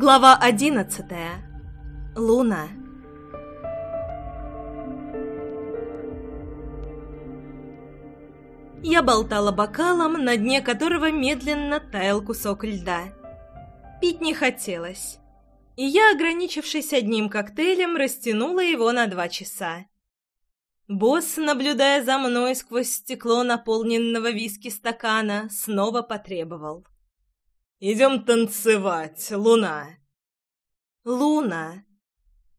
Глава одиннадцатая. Луна. Я болтала бокалом, на дне которого медленно таял кусок льда. Пить не хотелось. И я, ограничившись одним коктейлем, растянула его на два часа. Босс, наблюдая за мной сквозь стекло наполненного виски стакана, снова потребовал. «Идем танцевать, Луна!» «Луна!»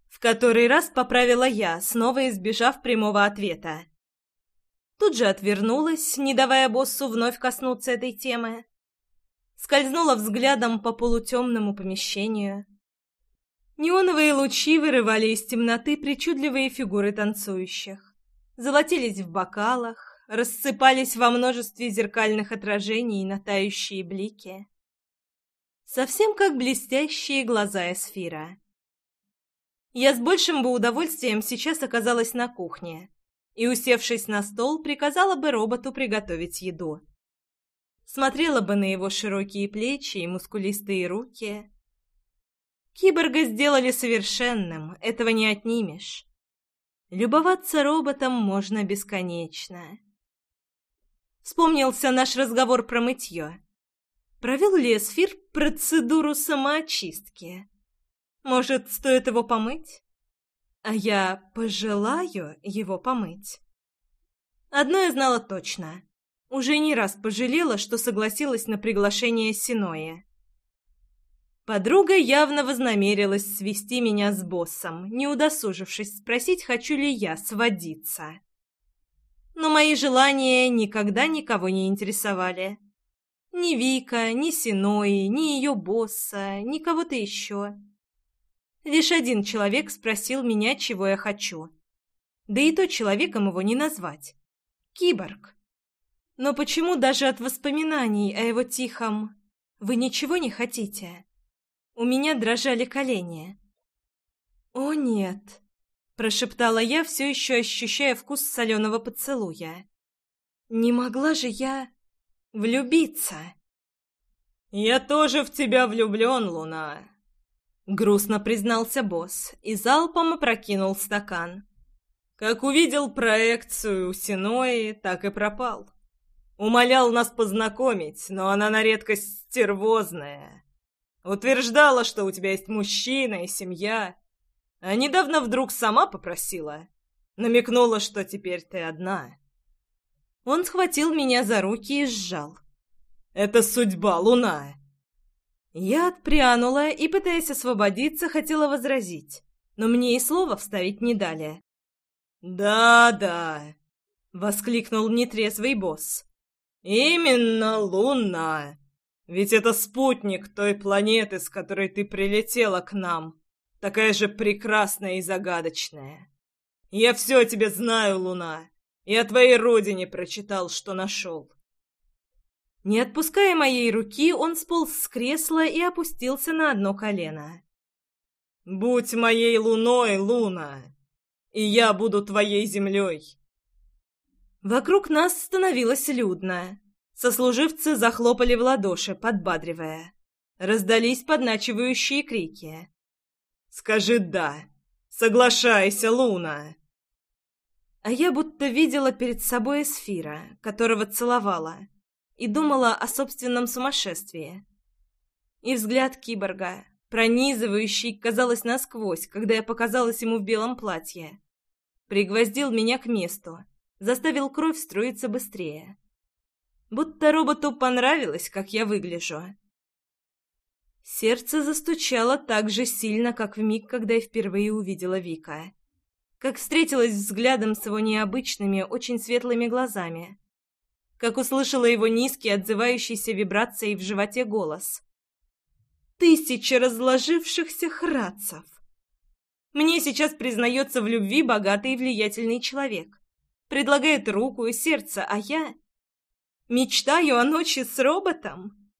В который раз поправила я, снова избежав прямого ответа. Тут же отвернулась, не давая боссу вновь коснуться этой темы. Скользнула взглядом по полутемному помещению. Неоновые лучи вырывали из темноты причудливые фигуры танцующих золотились в бокалах, рассыпались во множестве зеркальных отражений на тающие блики. Совсем как блестящие глаза Эсфира. Я с большим бы удовольствием сейчас оказалась на кухне и, усевшись на стол, приказала бы роботу приготовить еду. Смотрела бы на его широкие плечи и мускулистые руки. Киборга сделали совершенным, этого не отнимешь. Любоваться роботом можно бесконечно. Вспомнился наш разговор про мытье. Провел ли Эсфир процедуру самоочистки? Может, стоит его помыть? А я пожелаю его помыть. Одно я знала точно. Уже не раз пожалела, что согласилась на приглашение Синоя. Подруга явно вознамерилась свести меня с боссом, не удосужившись спросить, хочу ли я сводиться. Но мои желания никогда никого не интересовали. Ни Вика, ни Синои, ни ее босса, ни кого-то еще. Лишь один человек спросил меня, чего я хочу. Да и то человеком его не назвать. Киборг. Но почему даже от воспоминаний о его тихом «Вы ничего не хотите?» У меня дрожали колени. «О, нет!» — прошептала я, все еще ощущая вкус соленого поцелуя. «Не могла же я влюбиться!» «Я тоже в тебя влюблен, Луна!» Грустно признался босс и залпом опрокинул стакан. Как увидел проекцию Синои, так и пропал. Умолял нас познакомить, но она на редкость стервозная. Утверждала, что у тебя есть мужчина и семья. А недавно вдруг сама попросила. Намекнула, что теперь ты одна. Он схватил меня за руки и сжал. «Это судьба, Луна!» Я отпрянула и, пытаясь освободиться, хотела возразить, но мне и слова вставить не дали. «Да-да!» — воскликнул нетрезвый босс. «Именно Луна! Ведь это спутник той планеты, с которой ты прилетела к нам. Такая же прекрасная и загадочная. Я все о тебе знаю, Луна, и о твоей родине прочитал, что нашел. Не отпуская моей руки, он сполз с кресла и опустился на одно колено. «Будь моей луной, Луна, и я буду твоей землей!» Вокруг нас становилось людно. Сослуживцы захлопали в ладоши, подбадривая. Раздались подначивающие крики. «Скажи «да». Соглашайся, Луна!» А я будто видела перед собой эсфира, которого целовала, и думала о собственном сумасшествии. И взгляд киборга, пронизывающий, казалось, насквозь, когда я показалась ему в белом платье, пригвоздил меня к месту, заставил кровь струиться быстрее будто роботу понравилось, как я выгляжу. Сердце застучало так же сильно, как в миг, когда я впервые увидела Вика. Как встретилась взглядом с его необычными, очень светлыми глазами. Как услышала его низкий, отзывающийся вибрацией в животе голос. Тысячи разложившихся храдцев. Мне сейчас признается в любви богатый и влиятельный человек. Предлагает руку и сердце, а я... Мечтаю о ночи с роботом?»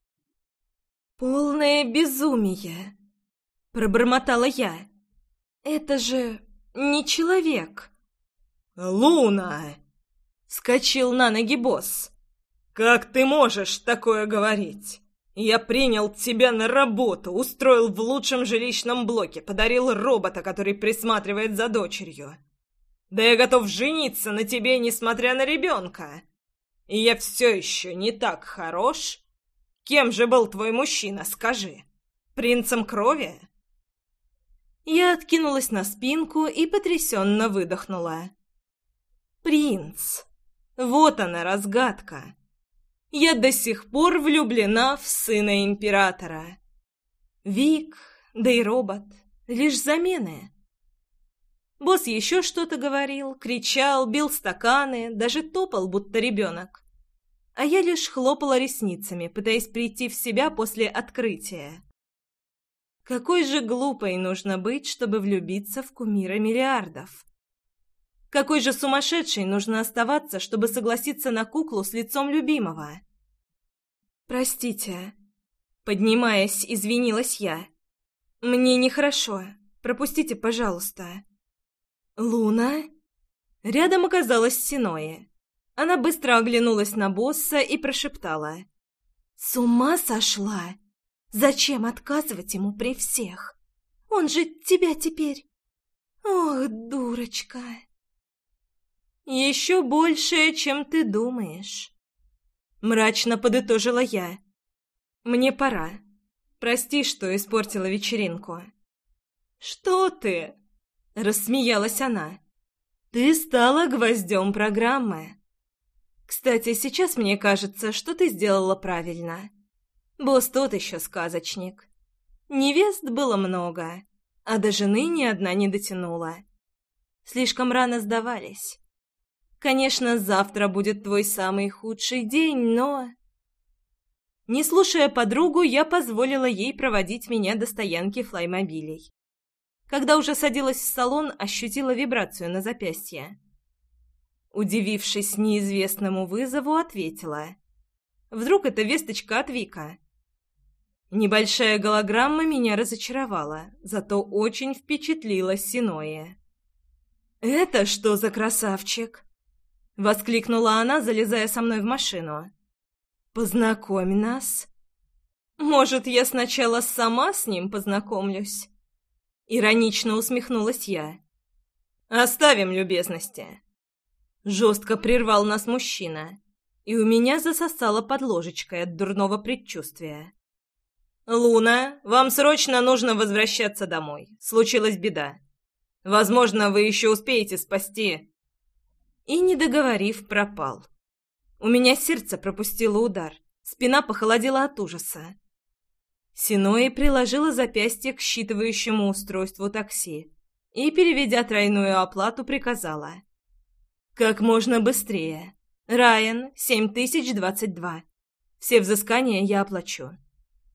«Полное безумие!» — пробормотала я. «Это же не человек!» «Луна!» — скочил на ноги босс. «Как ты можешь такое говорить? Я принял тебя на работу, устроил в лучшем жилищном блоке, подарил робота, который присматривает за дочерью. Да я готов жениться на тебе, несмотря на ребенка. И я все еще не так хорош. Кем же был твой мужчина, скажи? Принцем крови?» Я откинулась на спинку и потрясенно выдохнула. «Принц! Вот она, разгадка!» Я до сих пор влюблена в сына императора. Вик, да и робот — лишь замены. Босс еще что-то говорил, кричал, бил стаканы, даже топал, будто ребенок. А я лишь хлопала ресницами, пытаясь прийти в себя после открытия. Какой же глупой нужно быть, чтобы влюбиться в кумира миллиардов? Какой же сумасшедшей нужно оставаться, чтобы согласиться на куклу с лицом любимого? «Простите», — поднимаясь, извинилась я. «Мне нехорошо. Пропустите, пожалуйста». «Луна?» Рядом оказалась Синоя. Она быстро оглянулась на босса и прошептала. «С ума сошла? Зачем отказывать ему при всех? Он же тебя теперь...» «Ох, дурочка!» «Еще большее, чем ты думаешь». Мрачно подытожила я. «Мне пора. Прости, что испортила вечеринку». «Что ты?» — рассмеялась она. «Ты стала гвоздем программы. Кстати, сейчас мне кажется, что ты сделала правильно. Босс тот еще сказочник. Невест было много, а до жены ни одна не дотянула. Слишком рано сдавались. Конечно, завтра будет твой самый худший день, но...» Не слушая подругу, я позволила ей проводить меня до стоянки флаймобилей. Когда уже садилась в салон, ощутила вибрацию на запястье. Удивившись неизвестному вызову, ответила. «Вдруг это весточка от Вика?» Небольшая голограмма меня разочаровала, зато очень впечатлила Синое. «Это что за красавчик?» Воскликнула она, залезая со мной в машину. «Познакомь нас». «Может, я сначала сама с ним познакомлюсь?» Иронично усмехнулась я. «Оставим любезности». Жестко прервал нас мужчина, и у меня засосало под ложечкой от дурного предчувствия. «Луна, вам срочно нужно возвращаться домой. Случилась беда. Возможно, вы еще успеете спасти...» и, не договорив, пропал. У меня сердце пропустило удар, спина похолодела от ужаса. Синои приложила запястье к считывающему устройству такси и, переведя тройную оплату, приказала. «Как можно быстрее. Райан, 7022. Все взыскания я оплачу».